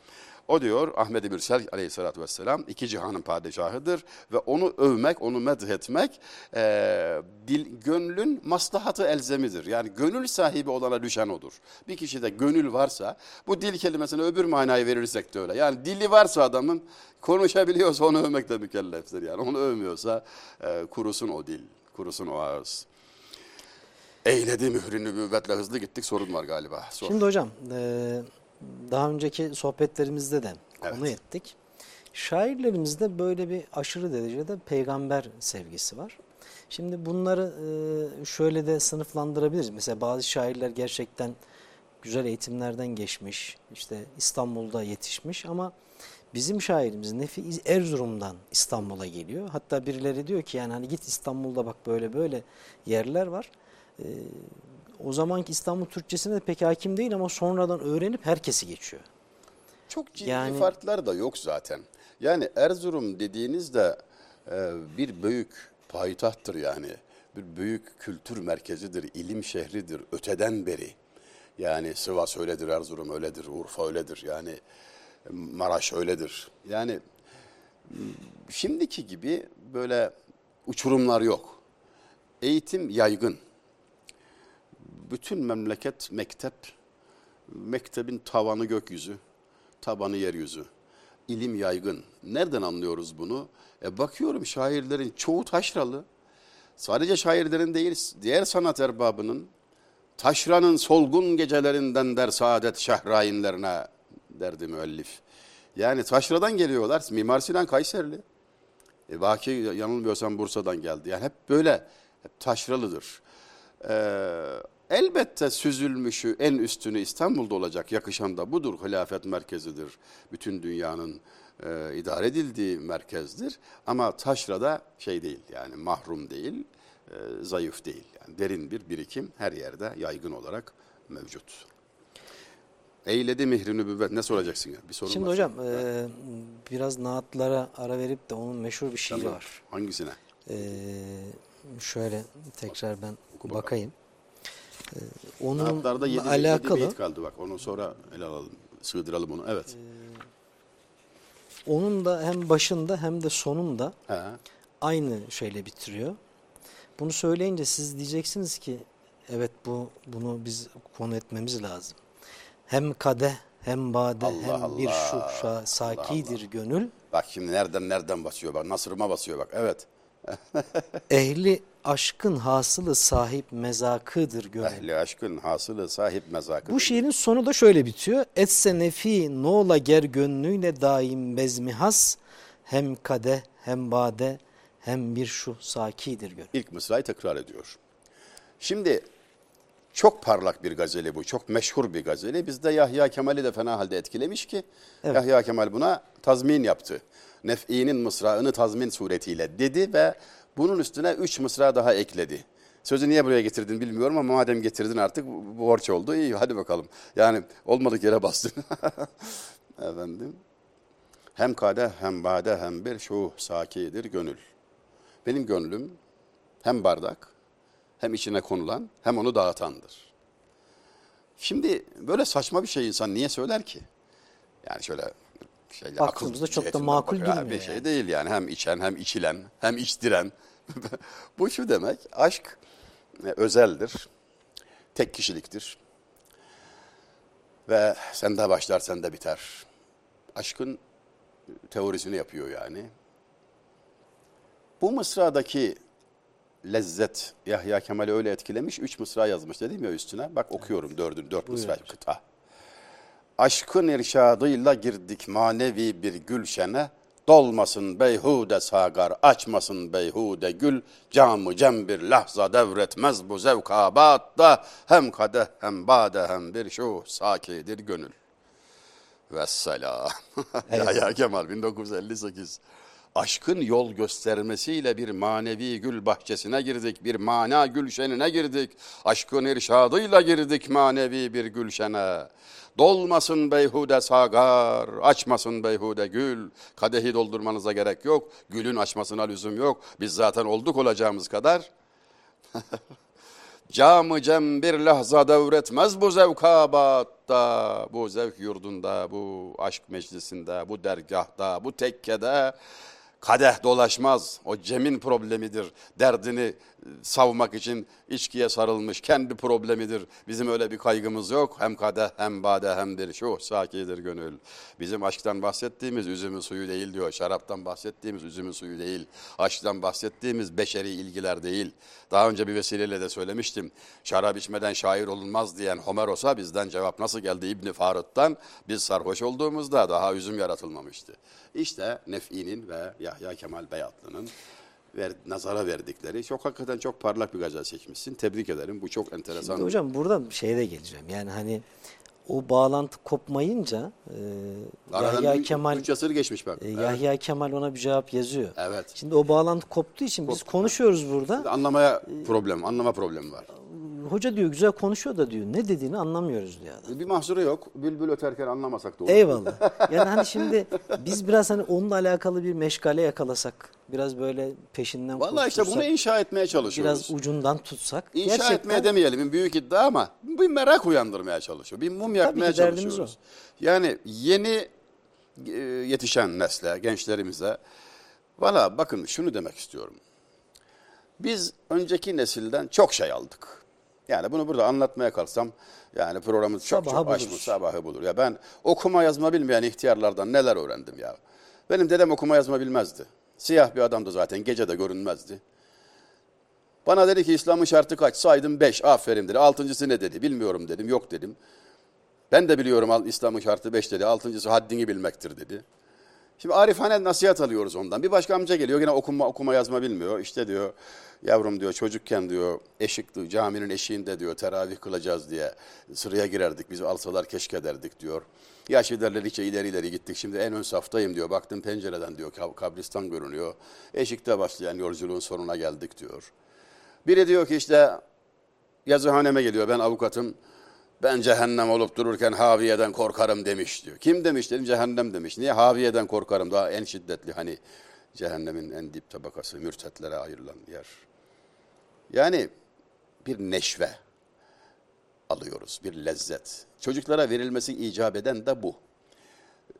O diyor Ahmed-i Mürsel aleyhissalatü vesselam iki cihanın padişahıdır ve onu övmek, onu medhetmek e, dil, gönlün maslahatı elzemidir. Yani gönül sahibi olana düşen odur. Bir kişide gönül varsa bu dil kelimesine öbür manayı verirsek de öyle. Yani dili varsa adamın konuşabiliyorsa onu övmek de mükelleftir. Yani onu övmüyorsa e, kurusun o dil, kurusun o ağız. Eyledi mührü nübüvvetle hızlı gittik sorun var galiba. Sor. Şimdi hocam e, daha önceki sohbetlerimizde de konu Evet. ettik. Şairlerimizde böyle bir aşırı derecede peygamber sevgisi var. Şimdi bunları e, şöyle de sınıflandırabiliriz. Mesela bazı şairler gerçekten güzel eğitimlerden geçmiş, işte İstanbul'da yetişmiş ama bizim şairimiz Nefi Erzurum'dan İstanbul'a geliyor. Hatta birileri diyor ki yani hani git İstanbul'da bak böyle böyle yerler var. O zamanki İstanbul Türkçesine de pek hakim değil ama sonradan öğrenip herkesi geçiyor. Çok ciddi Yani- farklar da yok zaten. Yani Erzurum dediğinizde e, bir büyük payitahttır yani. Bir büyük kültür merkezidir, ilim şehridir öteden beri. Yani Sivas öyledir, Erzurum öyledir, Urfa öyledir. Yani Maraş öyledir. Yani şimdiki gibi böyle uçurumlar yok. Eğitim yaygın. Bütün memleket mektep, mektebin tavanı gökyüzü, tabanı yeryüzü. İlim yaygın. Nereden anlıyoruz bunu? E bakıyorum şairlerin çoğu taşralı. Sadece şairlerin değil, diğer sanat erbabının taşranın solgun gecelerinden der saadet şehrainlerine derdi müellif. Yani taşradan geliyorlar. Mimar Sinan Kayserili. E, Baki yanılmıyorsam Bursa'dan geldi. Yani hep böyle, hep taşralıdır. Ee, elbette süzülmüşü en üstünü İstanbul'da olacak. Yakışan da budur. Hilafet merkezidir. Bütün dünyanın e, idare edildiği merkezdir. Ama taşrada şey değil yani mahrum değil, e, zayıf değil. Yani derin bir birikim her yerde yaygın olarak mevcut. Eyledi mihri nübüvvet. Ne soracaksın ya? Bir sorun Şimdi var. hocam e, biraz naatlara ara verip de onun meşhur bir şiiri Tamam. var. Hangisine? E, şöyle tekrar ben bakayım. E, onun Naatlarda yedi, alakalı yedi beyit kaldı bak. Onu sonra ele alalım. Sığdıralım onu. Evet. onun da hem başında hem de sonunda He. aynı şeyle bitiriyor. Bunu söyleyince siz diyeceksiniz ki evet bu bunu biz konu etmemiz lazım. Hem kadeh hem bade Allah hem bir Allah, şuşa sakidir gönül. Bak şimdi nereden nereden basıyor bak. Nasırıma basıyor bak. Evet. Ehli aşkın hasılı sahip mezakıdır gönül. Ehli aşkın hasılı sahip mezakı. Bu şiirin sonu da şöyle bitiyor. Etse nefi nola ger gönlüyle daim bezmihas hem kadeh hem bade hem bir şu sakidir gönül. İlk mısrayı tekrar ediyor. Şimdi çok parlak bir gazeli bu. Çok meşhur bir gazeli. Bizde Yahya Kemal'i de fena halde etkilemiş ki Evet. Yahya Kemal buna tazmin yaptı. Nef'i'nin mısrağını tazmin suretiyle dedi ve bunun üstüne üç mısra daha ekledi. Sözü niye buraya getirdin bilmiyorum ama madem getirdin artık borç oldu. İyi hadi bakalım. Yani olmadık yere bastın. Efendim. Hem kadeh hem bade hem bir şu sakidir gönül. Benim gönlüm hem bardak hem içine konulan hem onu dağıtandır. Şimdi böyle saçma bir şey insan niye söyler ki? Yani şöyle şeyle Baktığımızda akıl çok da makul durmuyor Bir şey yani. değil yani hem içen hem içilen hem içtiren. Bu şu demek aşk e, özeldir, tek kişiliktir ve sende başlar sende biter. Aşkın teorisini yapıyor yani. Bu mısradaki lezzet Yahya Kemal'i öyle etkilemiş. Üç mısra yazmış dedim ya üstüne. Bak okuyorum dördün, dört mısra Buyurun. kıta. Aşkın irşadıyla girdik manevi bir gülşene. Dolmasın beyhude sagar, açmasın beyhude gül. Camı cem bir lahza devretmez bu zevkabatta. Hem kadeh hem bade hem bir şu sakidir gönül. Vesselam. Yahya Kemal 1958. Aşkın yol göstermesiyle bir manevi gül bahçesine girdik, bir mana gülşenine girdik. Aşkın irşadıyla girdik manevi bir gülşene. Dolmasın beyhude sagar, açmasın beyhude gül. Kadehi doldurmanıza gerek yok, gülün açmasına lüzum yok. Biz zaten olduk olacağımız kadar. Camı cem bir lahza devretmez bu zevkabatta, bu zevk yurdunda, bu aşk meclisinde, bu dergahta, bu tekkede kadeh dolaşmaz. O cemin problemidir. Derdini savmak için içkiye sarılmış kendi problemidir. Bizim öyle bir kaygımız yok. Hem kadeh hem bade hem bir şu sakidir gönül. Bizim aşktan bahsettiğimiz üzümün suyu değil diyor. Şaraptan bahsettiğimiz üzümün suyu değil. Aşktan bahsettiğimiz beşeri ilgiler değil. Daha önce bir vesileyle de söylemiştim. Şarap içmeden şair olunmaz diyen Homeros'a bizden cevap nasıl geldi İbni Farut'tan? Biz sarhoş olduğumuzda daha üzüm yaratılmamıştı. İşte Nef'i'nin ve Yahya Kemal Beyatlı'nın ver, nazara verdikleri çok hakikaten çok parlak bir gazel seçmişsin. Tebrik ederim. Bu çok enteresan. Şimdi hocam burada şeye de geleceğim. Yani hani o bağlantı kopmayınca e, Aradan Yahya üç- Kemal üç asır geçmiş bak. e, Evet. Yahya Kemal ona bir cevap yazıyor. Evet. Şimdi o bağlantı koptuğu için biz konuşuyoruz burada. Anlamaya problem, anlama problemi var. Hoca diyor güzel konuşuyor da diyor ne dediğini anlamıyoruz diyor adam. Bir mahsuru yok. Bülbül öterken anlamasak da olur. Eyvallah. Yani hani şimdi biz biraz hani onunla alakalı bir meşgale yakalasak, biraz böyle peşinden Vallahi işte bunu inşa etmeye çalışıyoruz. biraz ucundan tutsak. İnşa gerçekten etmeye demeyelim büyük iddia ama bir merak uyandırmaya çalışıyor. Bir mum yakmaya çalışıyoruz. Yani yeni e, yetişen nesle, gençlerimize valla bakın şunu demek istiyorum. Biz önceki nesilden çok şey aldık. Yani bunu burada anlatmaya kalksam yani programımız çok Sabaha çok bulur. açmış sabahı bulur. Ya ben okuma yazma bilmeyen ihtiyarlardan neler öğrendim ya. Benim dedem okuma yazma bilmezdi. Siyah bir adamdı zaten gece de görünmezdi. Bana dedi ki İslam'ın şartı kaç? Saydım 5. Aferin dedi. Altıncısı ne dedi? Bilmiyorum dedim. Yok dedim. Ben de biliyorum al- İslam'ın şartı 5 dedi. Altıncısı haddini bilmektir dedi. Şimdi Arifane nasihat alıyoruz ondan. Bir başka amca geliyor yine okuma okuma yazma bilmiyor. İşte diyor yavrum diyor çocukken diyor eşikti caminin eşiğinde diyor teravih kılacağız diye sıraya girerdik. Bizi alsalar keşke derdik diyor. Yaş ilerledikçe ileri ileri gittik. Şimdi en ön saftayım diyor. Baktım pencereden diyor kab- kabristan görünüyor. Eşikte başlayan yolculuğun sonuna geldik diyor. Biri diyor ki işte yazıhaneme geliyor ben avukatım. Ben cehennem olup dururken Haviye'den korkarım demiş diyor. Kim demiş dedim cehennem demiş. Niye Haviye'den korkarım daha en şiddetli hani cehennemin en dip tabakası mürtetlere ayrılan yer. Yani bir neşve alıyoruz bir lezzet. Çocuklara verilmesi icap eden de bu.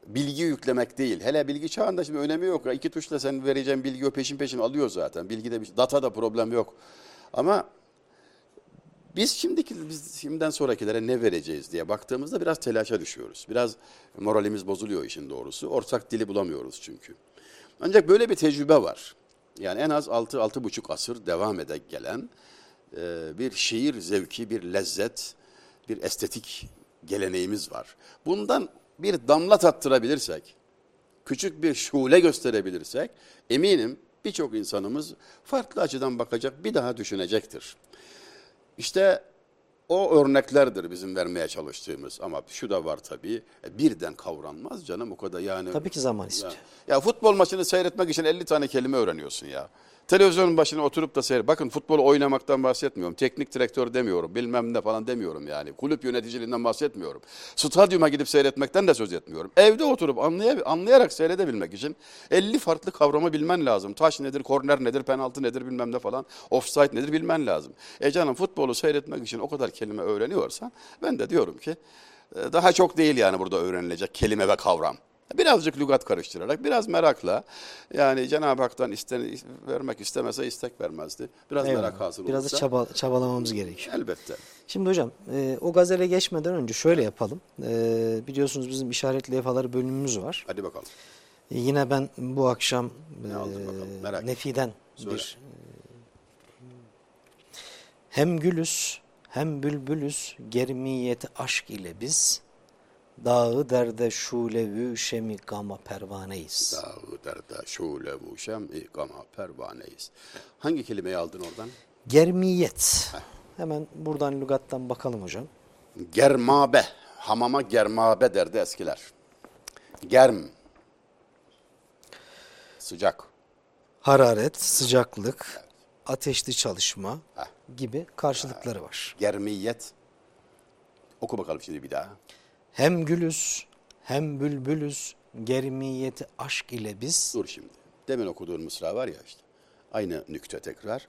Bilgi yüklemek değil. Hele bilgi çağında şimdi önemi yok. İki tuşla sen vereceğin bilgi o peşin peşin alıyor zaten. Bilgide bir data da problem yok. Ama biz şimdiki biz şimdiden sonrakilere ne vereceğiz diye baktığımızda biraz telaşa düşüyoruz. Biraz moralimiz bozuluyor işin doğrusu. Ortak dili bulamıyoruz çünkü. Ancak böyle bir tecrübe var. Yani en az 6 altı buçuk asır devam ede gelen e, bir şiir zevki, bir lezzet, bir estetik geleneğimiz var. Bundan bir damla tattırabilirsek, küçük bir şule gösterebilirsek eminim birçok insanımız farklı açıdan bakacak, bir daha düşünecektir. İşte o örneklerdir bizim vermeye çalıştığımız ama şu da var tabii e, birden kavranmaz canım o kadar yani. Tabii ki zaman Ya, istiyor. ya futbol maçını seyretmek için 50 tane kelime öğreniyorsun ya. Televizyonun başına oturup da seyret. Bakın futbolu oynamaktan bahsetmiyorum. Teknik direktör demiyorum. Bilmem ne falan demiyorum yani. Kulüp yöneticiliğinden bahsetmiyorum. Stadyuma gidip seyretmekten de söz etmiyorum. Evde oturup anlay anlayarak seyredebilmek için 50 farklı kavramı bilmen lazım. Taş nedir, korner nedir, penaltı nedir bilmem ne falan. Offside nedir bilmen lazım. E canım futbolu seyretmek için o kadar kelime öğreniyorsan ben de diyorum ki e, daha çok değil yani burada öğrenilecek kelime ve kavram. Birazcık lügat karıştırarak, biraz merakla. Yani Cenab-ı Hak'tan isten, vermek istemese istek vermezdi. Biraz Eyvallah. merak hasıl Biraz da olursa. çaba, çabalamamız gerekiyor. Elbette. Şimdi hocam e, o gazele geçmeden önce şöyle yapalım. E, biliyorsunuz bizim işaret levhaları bölümümüz var. Hadi bakalım. E, yine ben bu akşam Ne e, merak Nefi'den Söyle. bir e, hem gülüz hem bülbülüz germiyeti aşk ile biz dağı derde şulevü şemi gama pervaneyiz. Dağı derde şule bu şem ikama pervaneyiz. Hangi kelimeyi aldın oradan? Germiyet. Hemen buradan lügattan bakalım hocam. Germabe. Hamama germabe derdi eskiler. Germ. Sıcak. Hararet, sıcaklık, ateşli çalışma Heh. gibi karşılıkları var. Germiyet. Oku bakalım şimdi bir daha. Hem gülüz hem bülbülüz germiyeti aşk ile biz Dur şimdi. Demin okuduğun mısra var ya işte. Aynı nükte tekrar.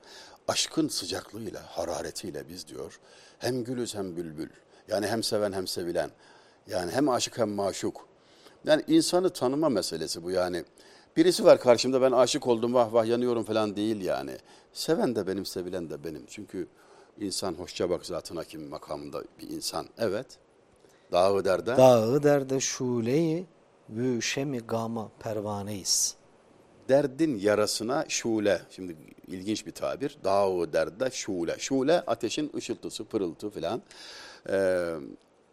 Aşkın sıcaklığıyla, hararetiyle biz diyor. Hem gülüz hem bülbül. Yani hem seven hem sevilen. Yani hem aşık hem maşuk. Yani insanı tanıma meselesi bu yani. Birisi var karşımda ben aşık oldum vah vah yanıyorum falan değil yani. Seven de benim, sevilen de benim. Çünkü insan hoşça bak zatına kim makamında bir insan. Evet. Dağı derde. dağı derde şuleyi vü şemi gama pervaneyiz. Derdin yarasına şule. Şimdi ilginç bir tabir. Dağı derde şule. Şule ateşin ışıltısı, pırıltı filan. Ee,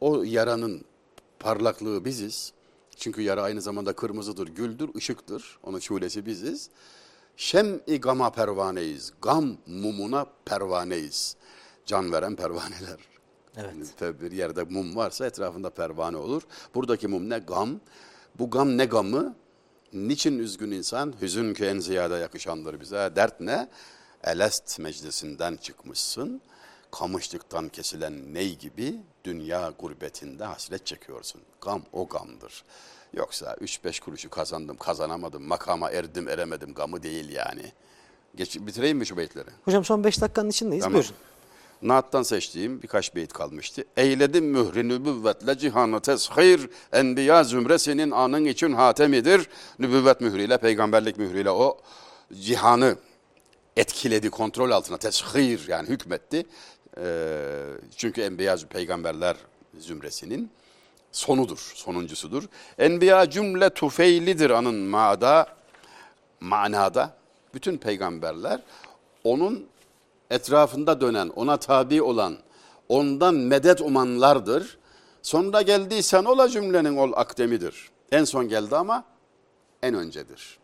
o yaranın parlaklığı biziz. Çünkü yara aynı zamanda kırmızıdır, güldür, ışıktır. Onun şulesi biziz. Şem-i gama pervaneyiz. Gam mumuna pervaneyiz. Can veren pervaneler. Evet. Yani bir yerde mum varsa etrafında pervane olur. Buradaki mum ne? Gam. Bu gam ne gamı? Niçin üzgün insan? Hüzün ki en ziyade yakışandır bize. Dert ne? Elest meclisinden çıkmışsın. kamışlıktan kesilen ney gibi dünya gurbetinde hasret çekiyorsun. Gam o gamdır. Yoksa 3-5 kuruşu kazandım, kazanamadım, makama erdim, eremedim gamı değil yani. Geç, bitireyim mi şu beytleri? Hocam son 5 dakikanın içindeyiz. Tamam. Buyurun. Naat'tan seçtiğim birkaç beyit kalmıştı. Eyledim mühri nübüvvetle cihanı teshir, enbiya zümresinin anın için hatemidir. Nübüvvet mührüyle, peygamberlik mührüyle o cihanı etkiledi, kontrol altına teshir yani hükmetti. Ee, çünkü enbiya peygamberler zümresinin sonudur, sonuncusudur. Enbiya cümle tufeylidir anın maada, manada. Bütün peygamberler onun etrafında dönen, ona tabi olan, ondan medet umanlardır. Sonra geldiysen ola cümlenin ol akdemidir. En son geldi ama en öncedir.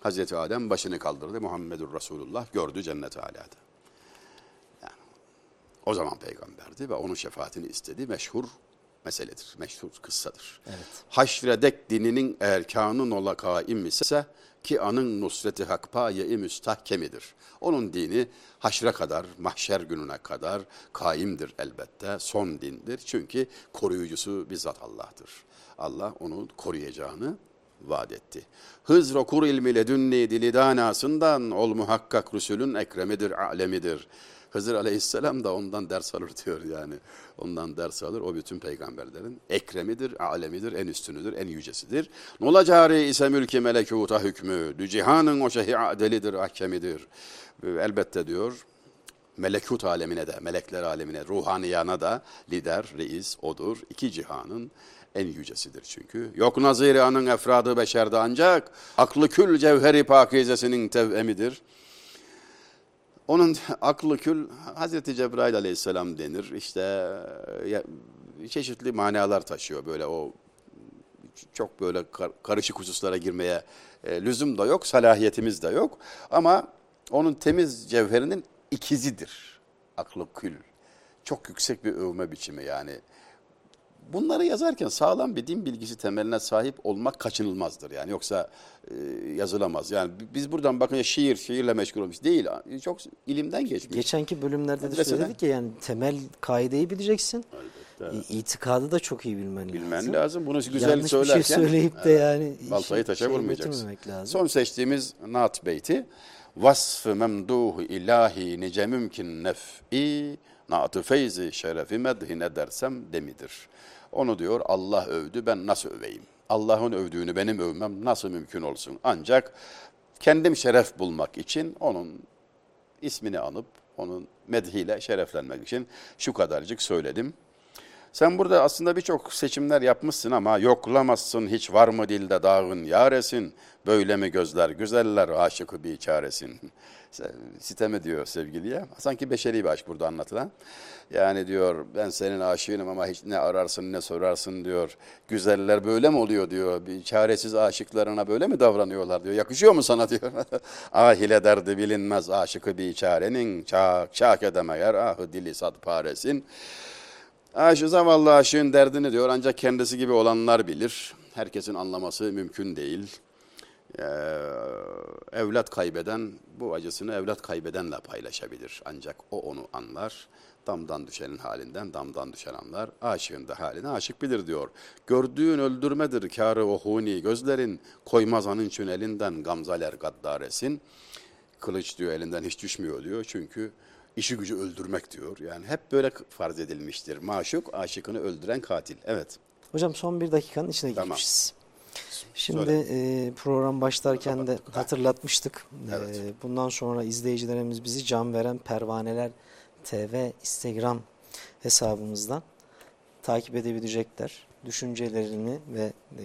Hazreti Adem başını kaldırdı. Muhammedur Resulullah gördü cennet alada. Yani, o zaman peygamberdi ve onun şefaatini istedi. Meşhur meseledir, meşhur kıssadır. Evet. Haşredek dininin erkanın ola kaim ise ki anın nusreti hak paye-i müstahkemidir. Onun dini haşre kadar, mahşer gününe kadar kaimdir elbette, son dindir. Çünkü koruyucusu bizzat Allah'tır. Allah onu koruyacağını vaat etti. Hızr okur ilmi ledünni dili danasından ol muhakkak Resulün ekremidir, alemidir. Hızır aleyhisselam da ondan ders alır diyor yani. Ondan ders alır. O bütün peygamberlerin ekremidir, alemidir, en üstünüdür, en yücesidir. Nola cari ise mülki melekuta hükmü. Cihanın o şehi adelidir, ahkemidir. Elbette diyor melekut alemine de, melekler alemine, ruhaniyana da lider, reis odur. İki cihanın en yücesidir çünkü. Yok naziri anın efradı beşerde ancak aklı kül cevheri pakizesinin tevemidir. Onun aklı kül Hazreti Cebrail aleyhisselam denir. İşte çeşitli manalar taşıyor böyle o çok böyle kar, karışık hususlara girmeye e, lüzum da yok, salahiyetimiz de yok. Ama onun temiz cevherinin ikizidir aklı kül. Çok yüksek bir övme biçimi yani. Bunları yazarken sağlam bir din bilgisi temeline sahip olmak kaçınılmazdır. Yani yoksa e, yazılamaz. Yani biz buradan bakınca şiir, şiirle meşgul olmuş değil. Çok ilimden geçmiş. Geçenki bölümlerde de Medreseden. söyledik ya yani temel kaideyi bileceksin. Elbette. İtikadı da çok iyi bilmen lazım. Bilmen lazım. Bunu güzel Yanlış söylerken bir şey söyleyip de yani baltayı taşa şey vurmayacaksın. lazım. Son seçtiğimiz naat beyti vasfı memduh ilahi nice mümkün nef'i naatı feyzi şerefi medhine dersem demidir. Onu diyor Allah övdü ben nasıl öveyim? Allah'ın övdüğünü benim övmem nasıl mümkün olsun? Ancak kendim şeref bulmak için onun ismini anıp onun medhiyle şereflenmek için şu kadarcık söyledim. Sen burada aslında birçok seçimler yapmışsın ama yoklamazsın hiç var mı dilde dağın yaresin. Böyle mi gözler güzeller aşıkı bir çaresin. Sitem ediyor sevgiliye. Sanki beşeri bir aşk burada anlatılan. Yani diyor ben senin aşığınım ama hiç ne ararsın ne sorarsın diyor. Güzeller böyle mi oluyor diyor. Bir çaresiz aşıklarına böyle mi davranıyorlar diyor. Yakışıyor mu sana diyor. ah ile derdi bilinmez aşıkı bir çarenin. Çak çak edemeyer ahı dili sad paresin. Aşı zavallı aşığın derdini diyor ancak kendisi gibi olanlar bilir. Herkesin anlaması mümkün değil. Ee, evlat kaybeden bu acısını evlat kaybedenle paylaşabilir. Ancak o onu anlar. Damdan düşenin halinden damdan düşen anlar. Aşığın da halini aşık bilir diyor. Gördüğün öldürmedir kârı o huni gözlerin. Koymaz anın için elinden gamzaler gaddaresin. Kılıç diyor elinden hiç düşmüyor diyor. Çünkü işi gücü öldürmek diyor. Yani hep böyle farz edilmiştir. Maşuk aşıkını öldüren katil. Evet. Hocam son bir dakikanın içine Tamam. girmişiz. Şimdi e, program başlarken de hatırlatmıştık. Evet. E, bundan sonra izleyicilerimiz bizi can veren Pervaneler TV Instagram hesabımızdan takip edebilecekler. Düşüncelerini ve e,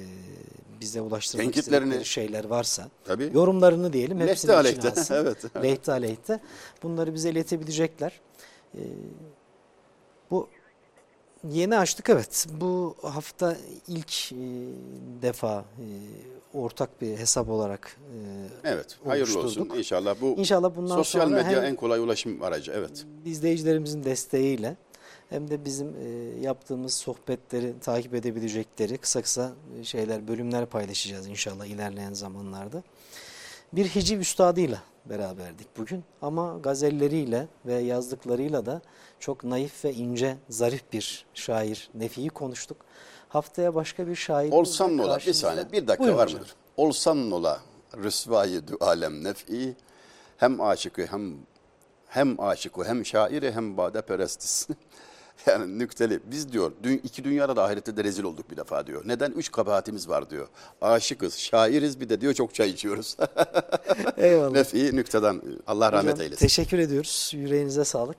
bize ulaştırmak istedikleri şeyler varsa Tabii. yorumlarını diyelim Lehte hepsini içine aleyhte, alsın. evet. Lehte aleyhte. Bunları bize iletebilecekler. E, bu Yeni açtık evet. Bu hafta ilk e, defa e, ortak bir hesap olarak e, Evet. Hayırlı olsun. İnşallah bu İnşallah bundan sosyal sonra medya en kolay ulaşım aracı. Evet. izleyicilerimizin desteğiyle hem de bizim e, yaptığımız sohbetleri takip edebilecekleri kısa kısa şeyler, bölümler paylaşacağız inşallah ilerleyen zamanlarda. Bir hiciv üstadıyla beraberdik bugün. Ama gazelleriyle ve yazdıklarıyla da çok naif ve ince, zarif bir şair Nefi'yi konuştuk. Haftaya başka bir şair. Olsan ola bir saniye bir dakika Buyurun var hocam. mıdır? Olsan ola rüsvayı du alem nef'i hem aşıkı hem hem aşıkı hem şairi hem bade perestis. yani nükteli. Biz diyor dü- iki dünyada da ahirette de rezil olduk bir defa diyor. Neden? Üç kabahatimiz var diyor. Aşıkız, şairiz bir de diyor çok çay içiyoruz. Eyvallah. Nef'i nükteden Allah rahmet Hocam, eylesin. Teşekkür ediyoruz. Yüreğinize sağlık.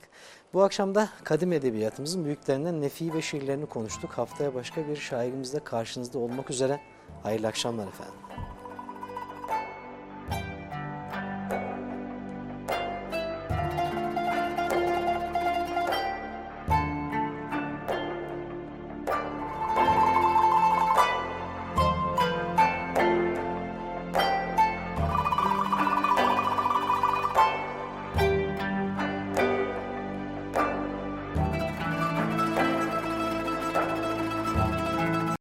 Bu akşam da kadim edebiyatımızın büyüklerinden Nefi ve şiirlerini konuştuk. Haftaya başka bir şairimizle karşınızda olmak üzere. Hayırlı akşamlar efendim.